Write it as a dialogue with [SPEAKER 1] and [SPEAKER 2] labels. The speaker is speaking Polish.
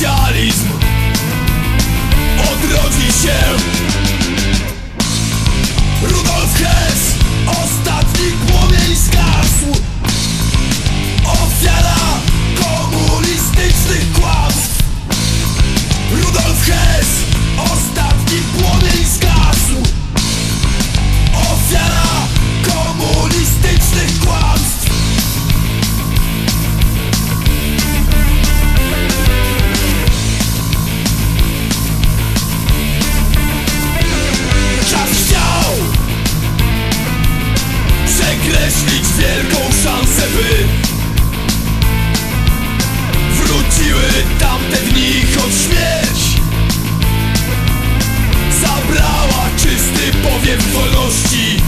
[SPEAKER 1] Charlie's Powiem w wolności.